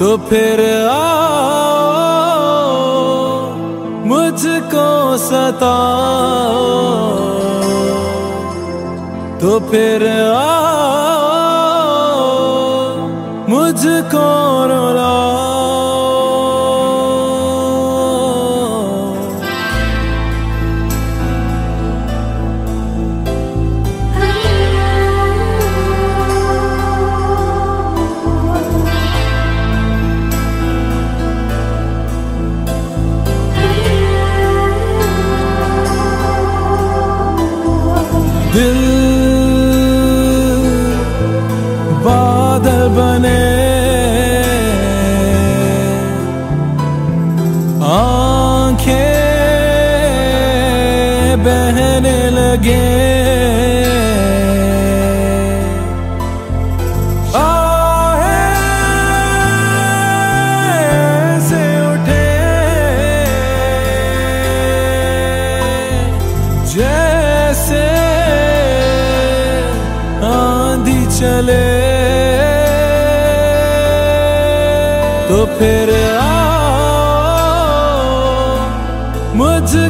तो फिर आओ मुझको सताओ। तो फिर आओ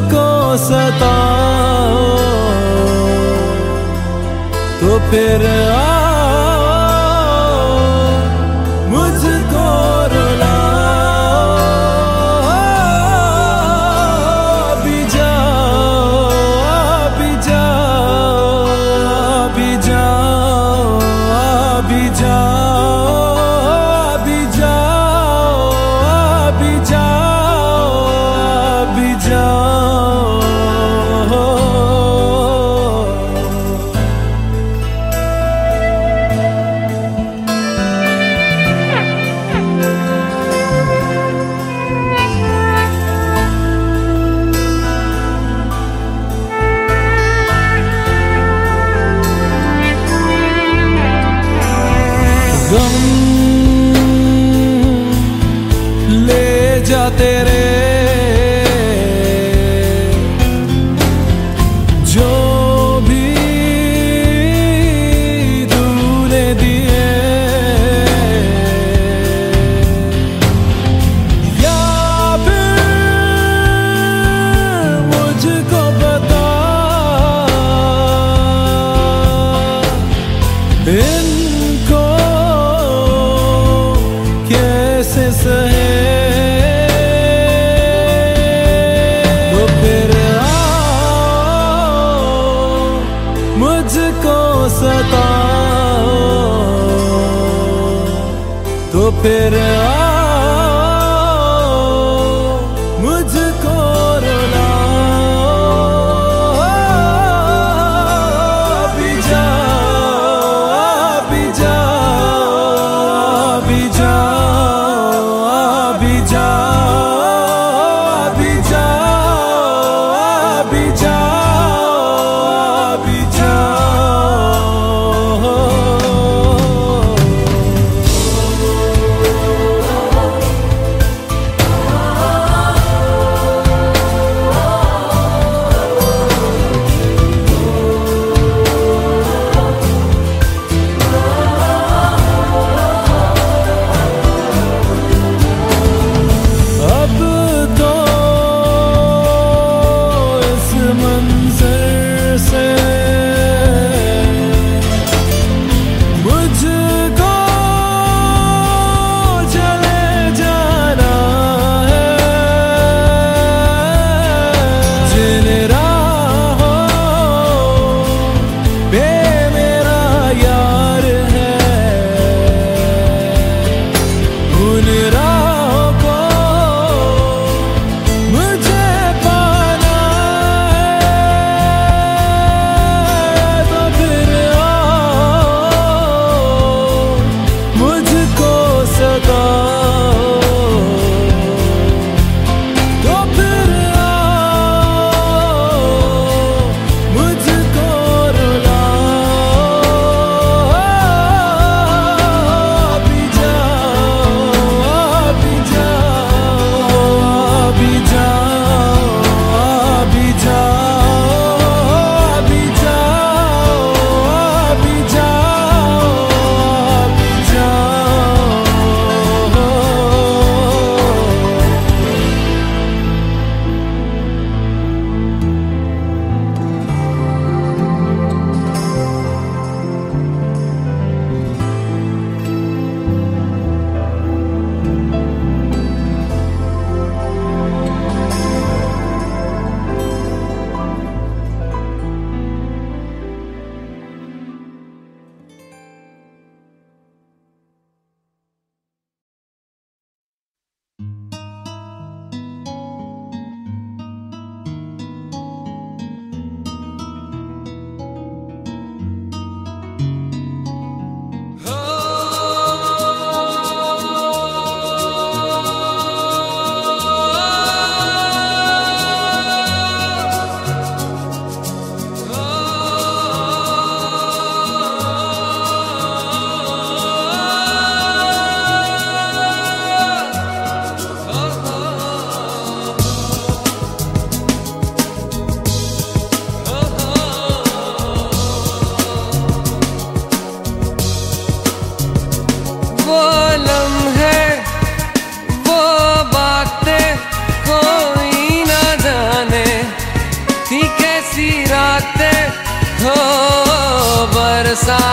को सताओ तो फिर आ Tô perante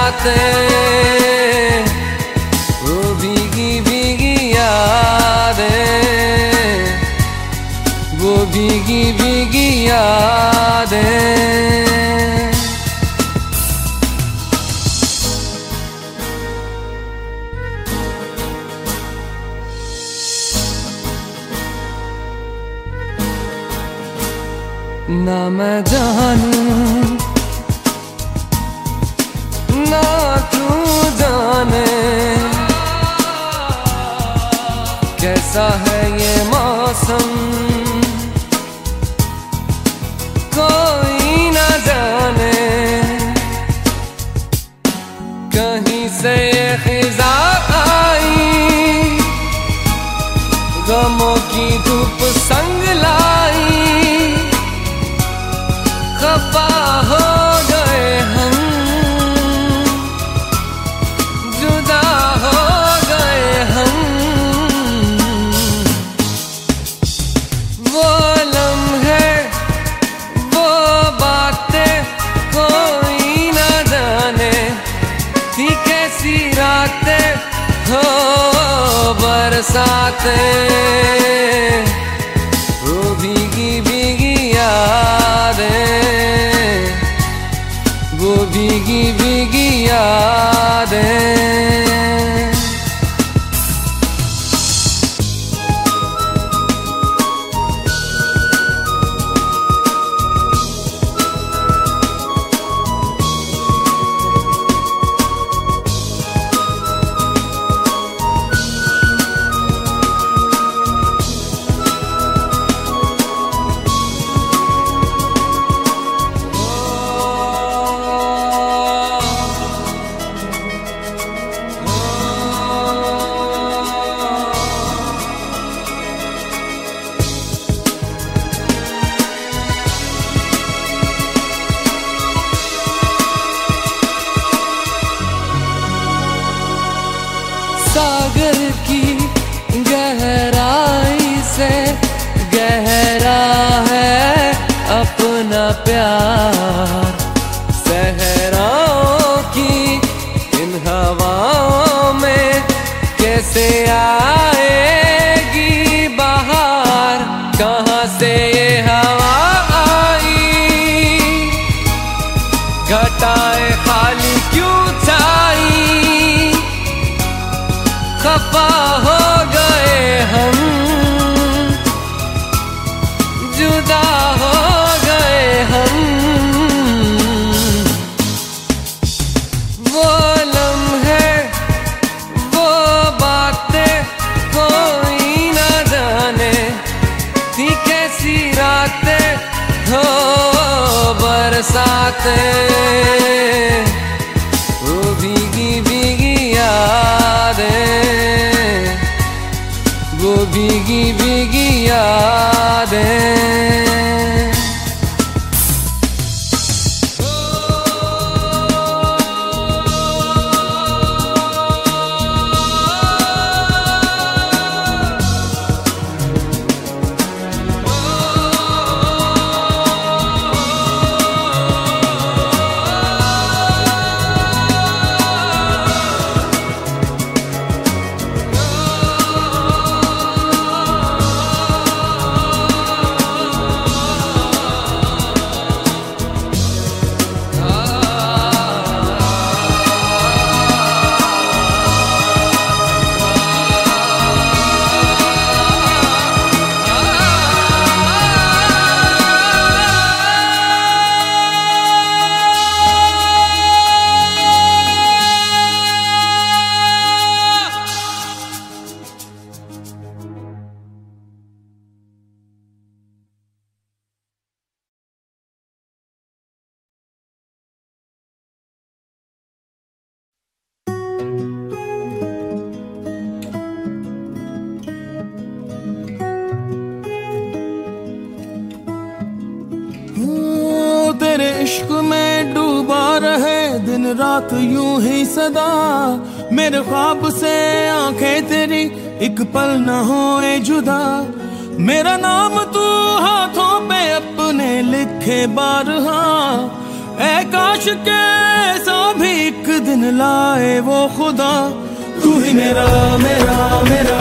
रातें वो भीगी भीगी यादें वो भीगी भीगी यादें। ना मैं जानूं सा है ये मौसम। भीगी यादें। आते हो बरसाते। वो भीगी भीगी यादें वो भीगी भीगी यादें। मेरे ख्वाब से आँखें तेरी एक पल न होए जुदा। मेरा नाम तू हाथों पे अपने लिखे बारहा ऐ काश के भी एक दिन लाए वो खुदा। तू ही मेरा मेरा मेरा,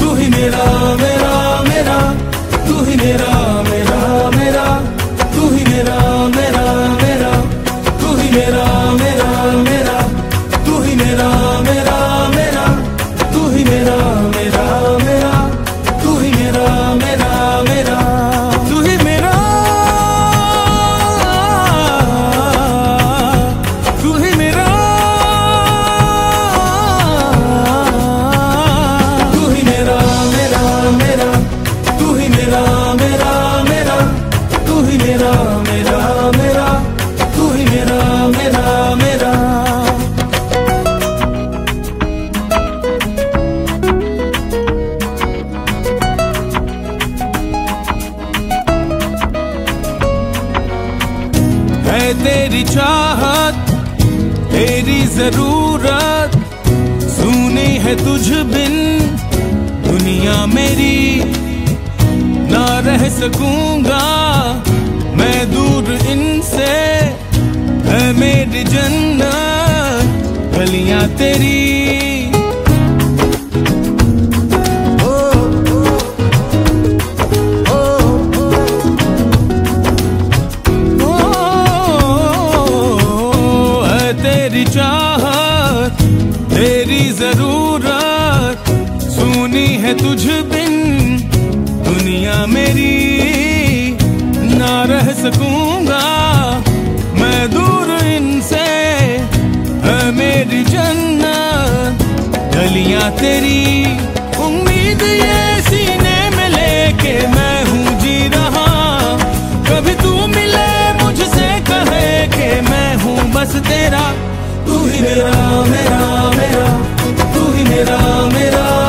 तू ही मेरा मेरा मेरा, तू ही मेरा मेरा मेरा, तू ही मेरा मेरा मेरा, तू ही मेरा मेरा मेरा। Pero सकूँगा मैं दूर इनसे है मेरी जन्नत गलियाँ तेरी तेरी चाह सकूँगा। मैं दूर इनसे है मेरी जन्नत। गलियाँ तेरी, उम्मीद ये सीने में लेके मैं हूँ जी रहा। कभी तू मिले मुझसे कहे के मैं हूँ बस तेरा। तू ही मेरा मेरा मेरा, तू ही मेरा मेरा।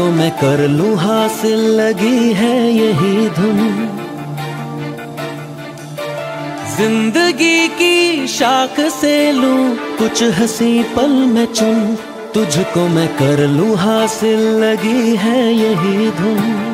तुझको मैं कर लू हासिल, लगी है यही धुन। ज़िंदगी की शाख से लू कुछ हँसी पल में चुन, तुझको मैं कर लूँ हासिल, लगी है यही धुन।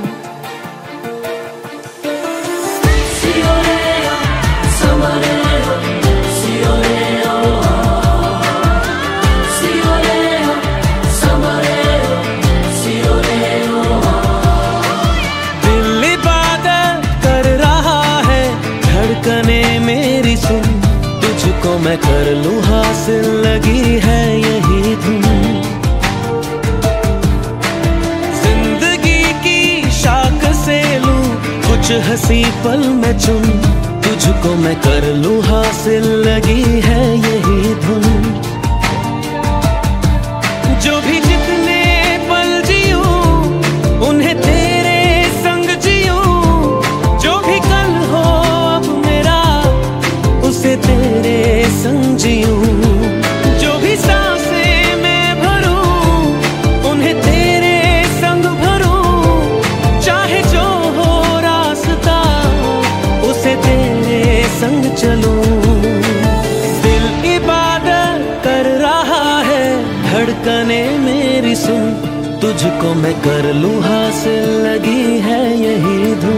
ऐसी पल में चुन तुझको मैं कर लू हासिल लगी है। तुझको मैं कर लू हासिल लगी है यही धूप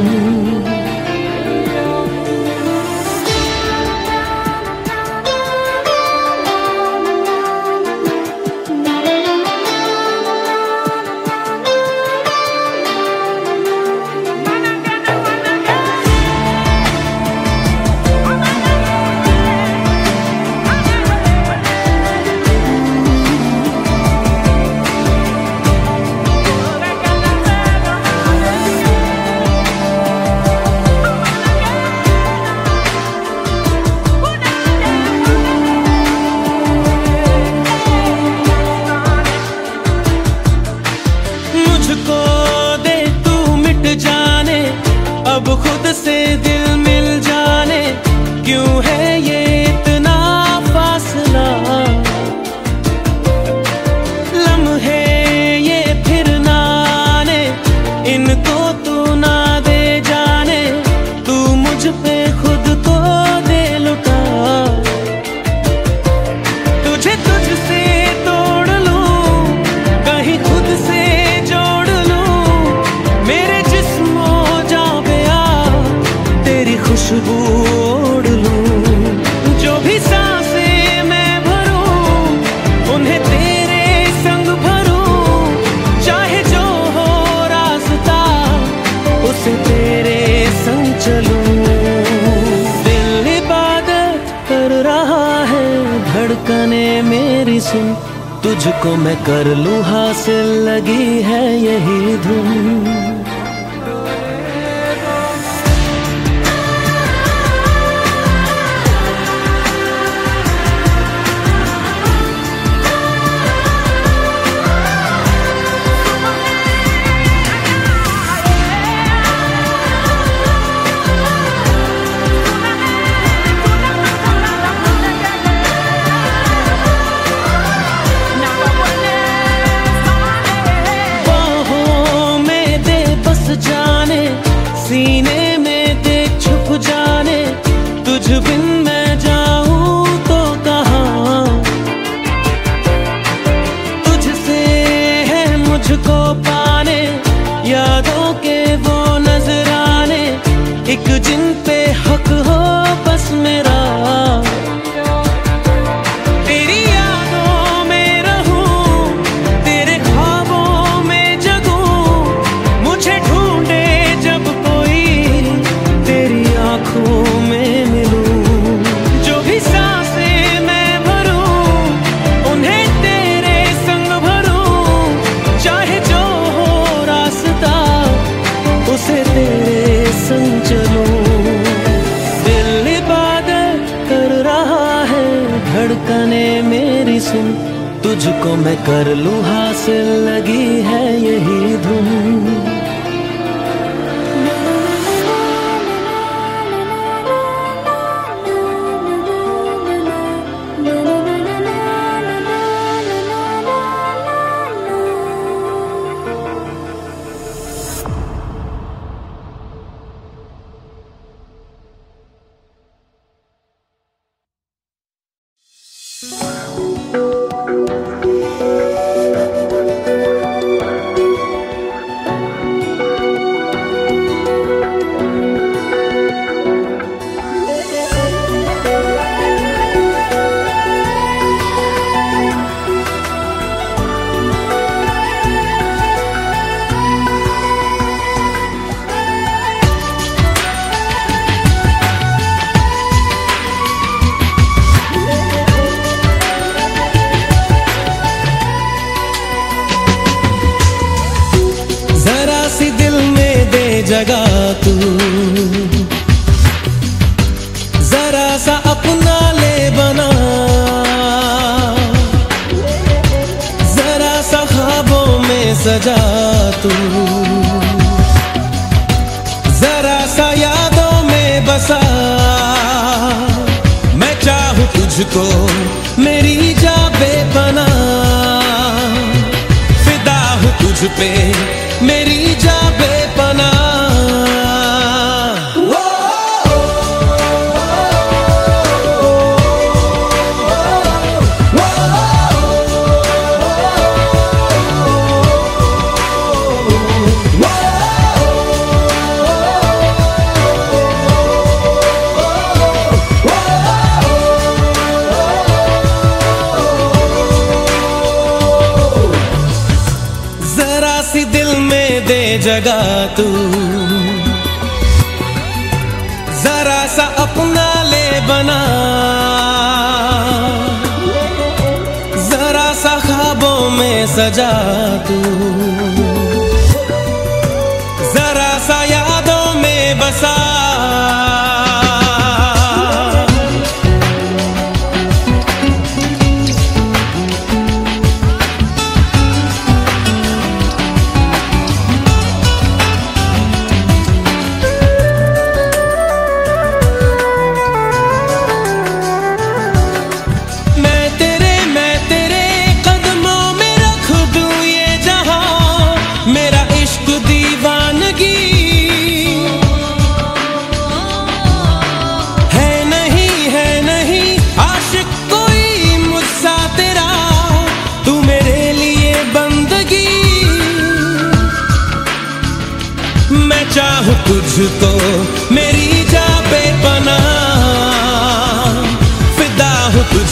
सजा तू।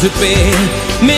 to be.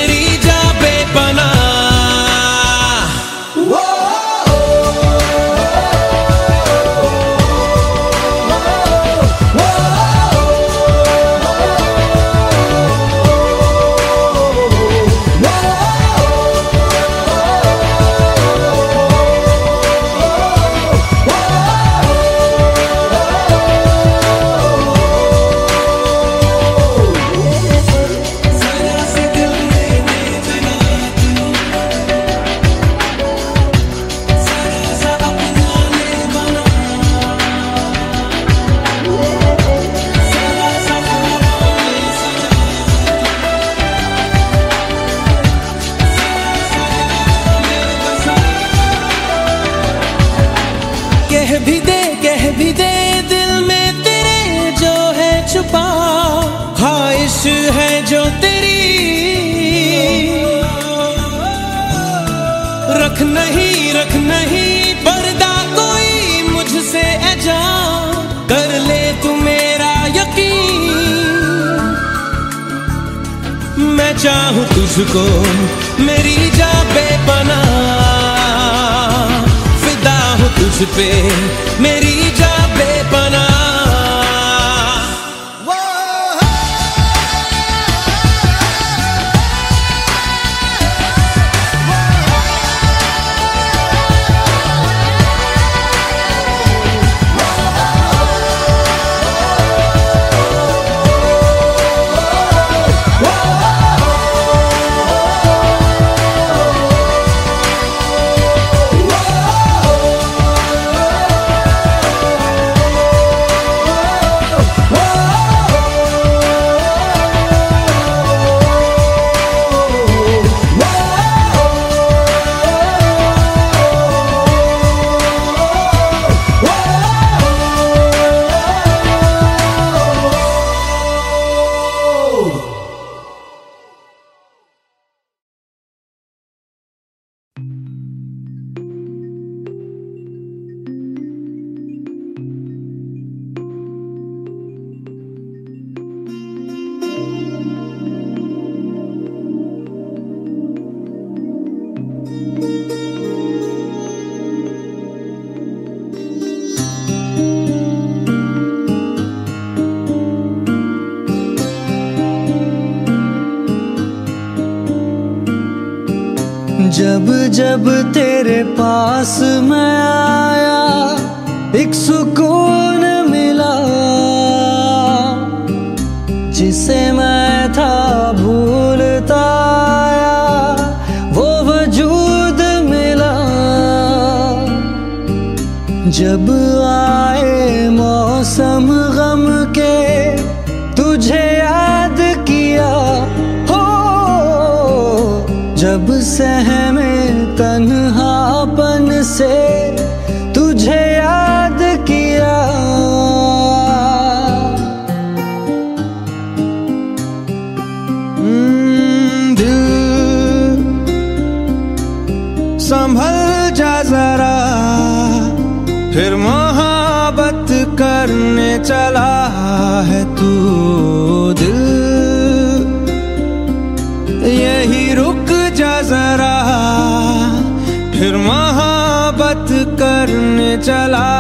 चाहू तुझको मेरी जा बेपना फिदा हूँ तुझ पे मेरी जा बे जब जब तेरे पास मैं आया, एक सुकून मिला, जिसे मैं था भूलता वो वजूद मिला। जब say चला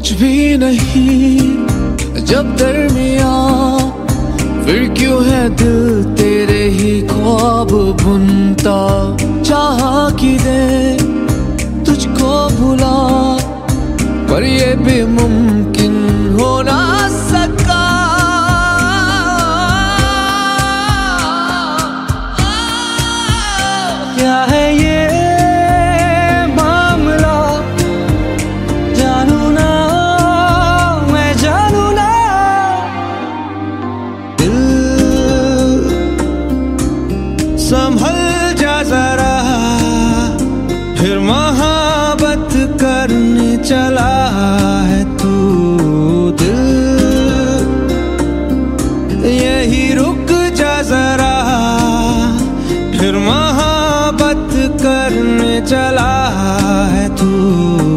कुछ भी नहीं। जब दरमिया फिर क्यों है दिल तेरे ही ख्वाब बुनता चाह की दे, तुझको भुला, पर ये भी मुम यही रुक जा जरा। फिर महाबत करने चला है तू।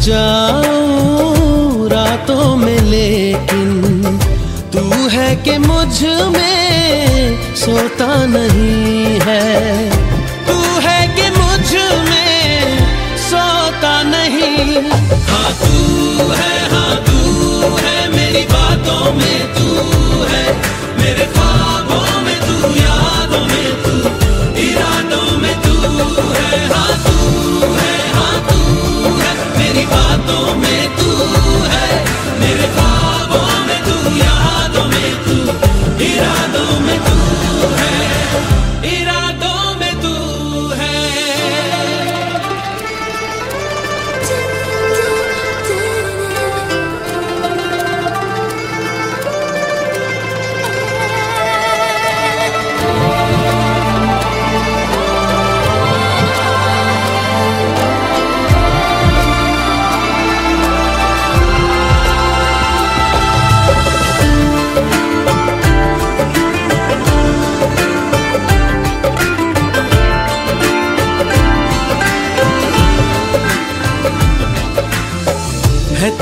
जाऊँ रातों में, लेकिन तू है कि मुझमें सोता नहीं है। तू है कि मुझमें सोता नहीं। हाँ तू है हाँ तू है, मेरी बातों में तू है, मेरे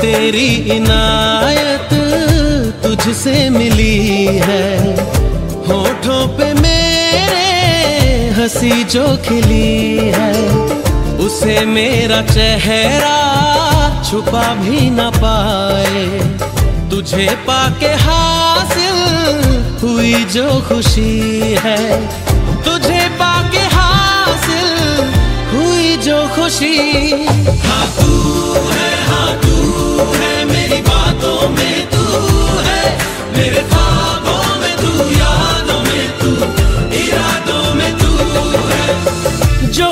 तेरी इनायत तुझसे मिली है। होठों पे मेरे हँसी जो खिली है। उसे मेरा चेहरा छुपा भी न पाए। तुझे पाके हासिल हुई जो खुशी है। तुझे जो खुशी। हाँ तू है हाँ तू है मेरी बातों में तू है मेरे ख्वाबों में तू यादों में तू इरादों में तू है जो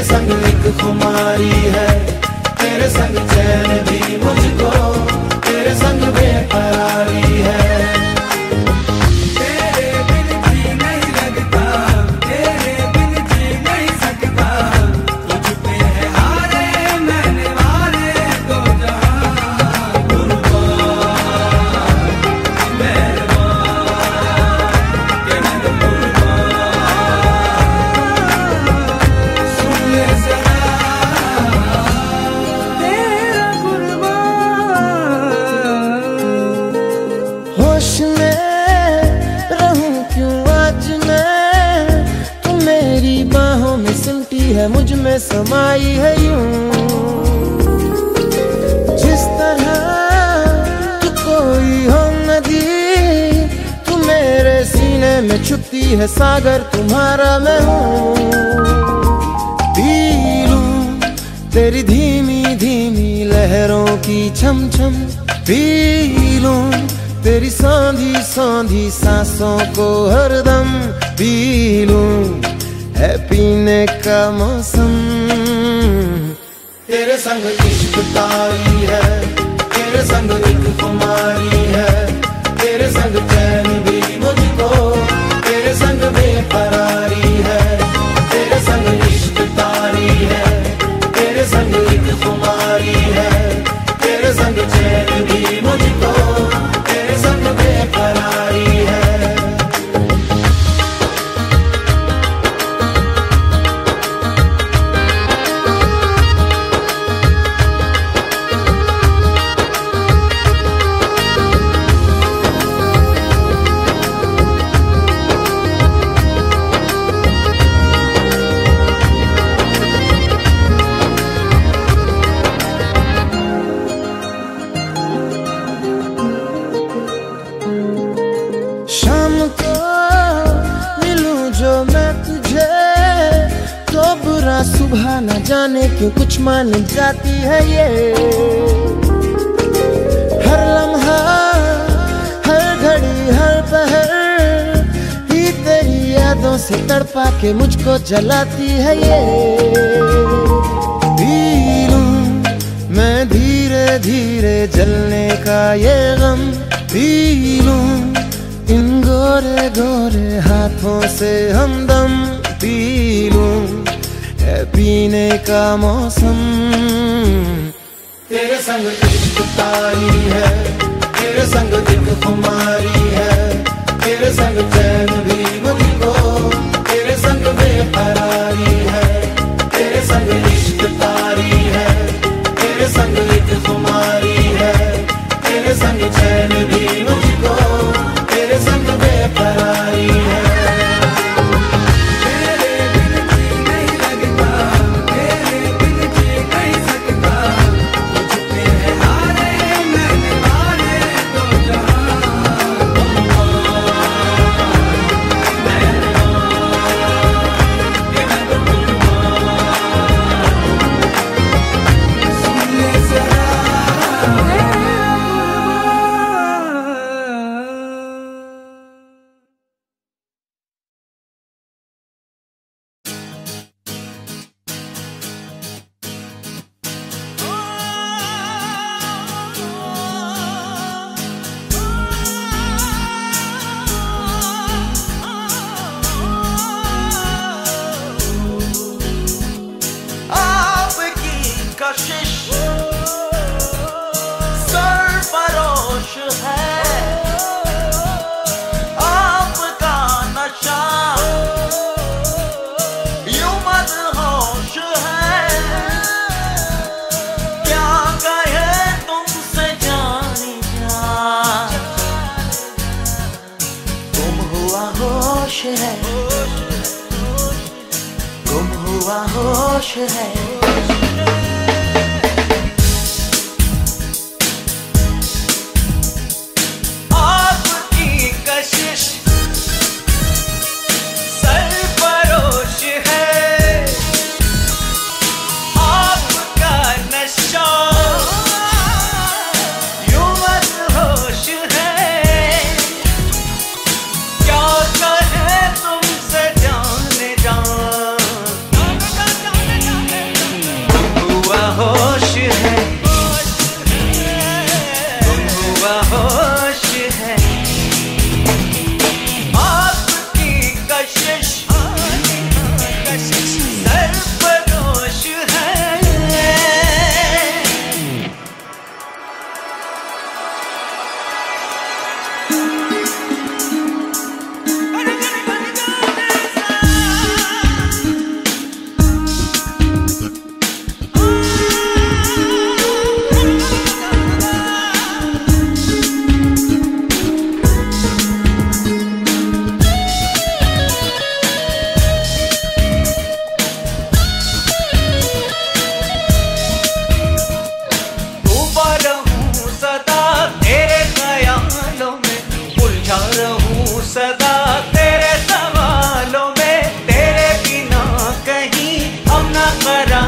तेरे संग एक खुमारी है। तेरे संग चैन भी मुझको तेरे संग बेकरारी है। में छुपती है सागर, तुम्हारा मैं हूँ। तेरी धीमी धीमी लहरों की छम छम पी लूँ तेरी सांधी सांधी सांसों को हरदम पी लूँ है पीने का मौसम। तेरे संग इश्क तारी है, तेरे संग एक कुमारी है, तेरे संग के मुझको जलाती है ये पी लूँ मैं धीरे धीरे जलने का ये गम पी लूँ इन गोरे गोरे हाथों से हमदम पी लूँ है पीने का मौसम। तेरे संग इश्क तारी है, तेरे संग दिल खुमारी है, तेरे संग चैन भी मुझको बेकरारी हुआ होश है।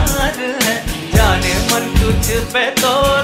प्यार है। जाने मन तुझ पे तो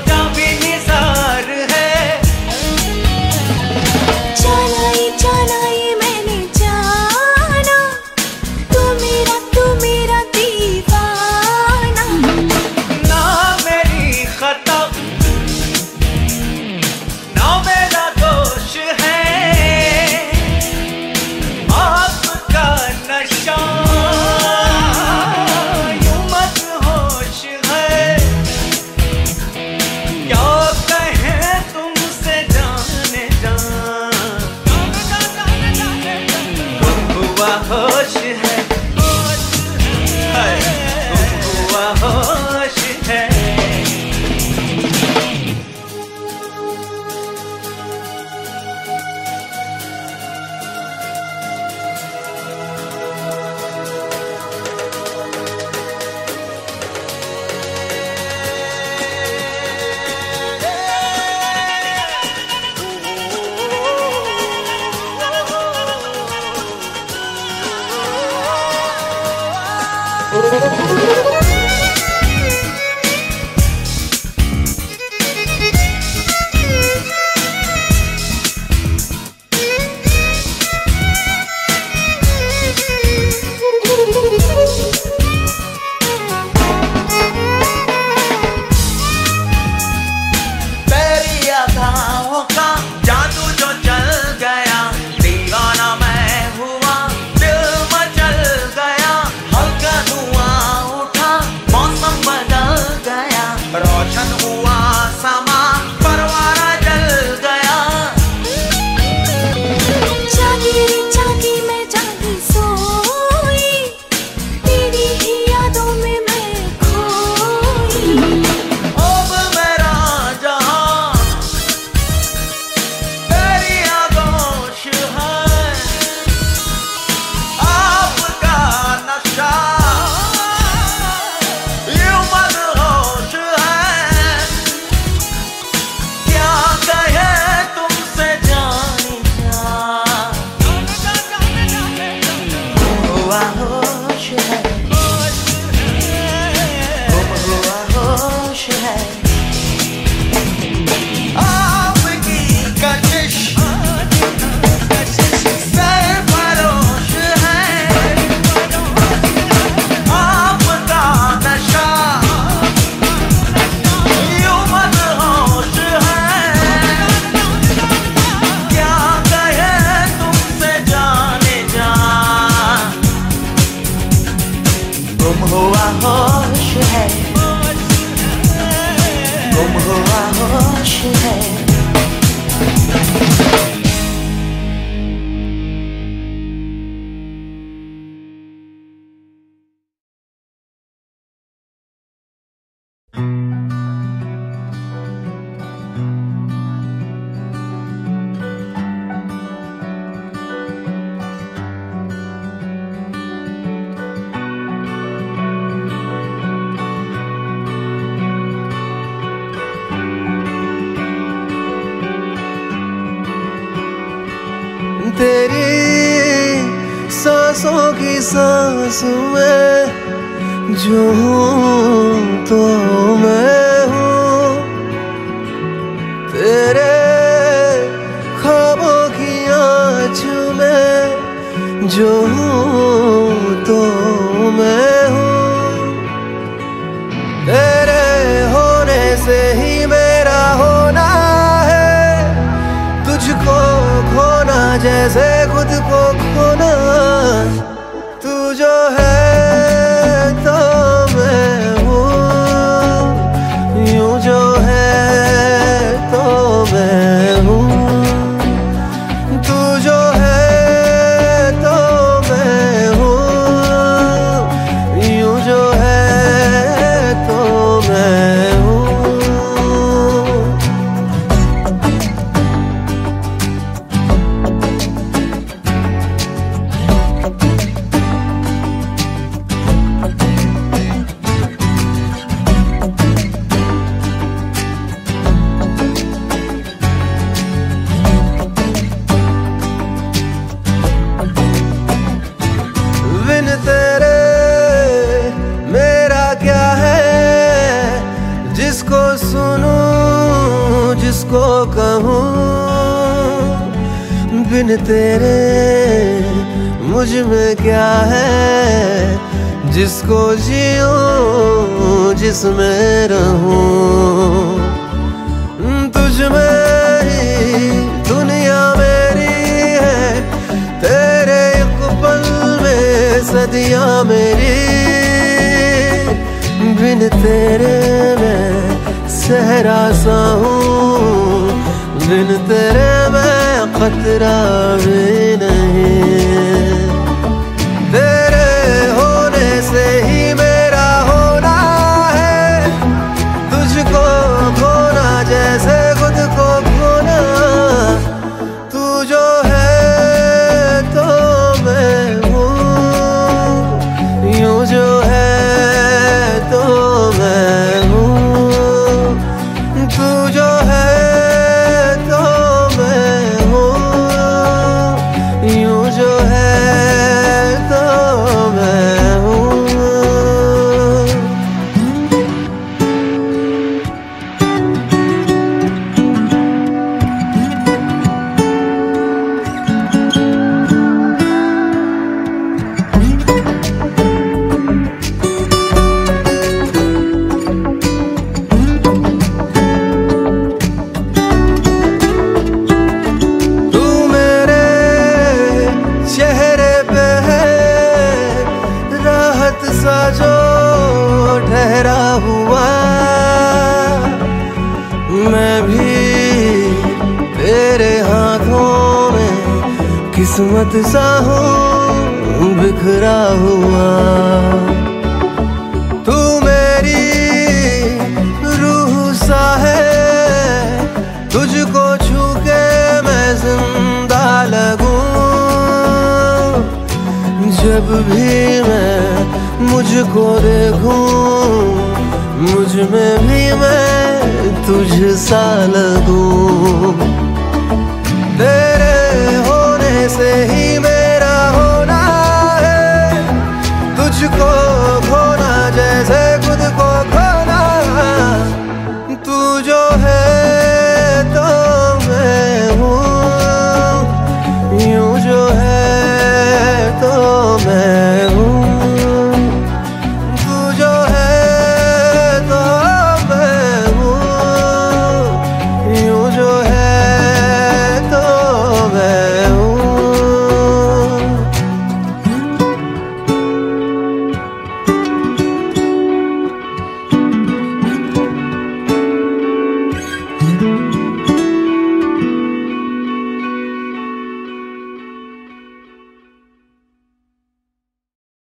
सांस जो हूँ तो मैं हूँ। तेरे ख्वाबों की आँच में जो हूँ तो मैं हूँ। तेरे होने से ही मेरा होना है। तुझको खोना जैसे खुद बिन तेरे मुझमें क्या है? जिसको जियो जिसमें रहूँ। तुझ में ही दुनिया मेरी है, तेरे एक पल में सदियाँ मेरी। बिन तेरे मैं सहरा सा हूँ, बिन तेरे खतरा भी नहीं किस्मत सा हूँ बिखरा हुआ। तू मेरी रूह सा है, तुझको छू के मैं ज़िंदा लगूं। जब भी मैं मुझको देखूँ, मुझमें भी मैं तुझ सा लगूं। तेरे होने से ही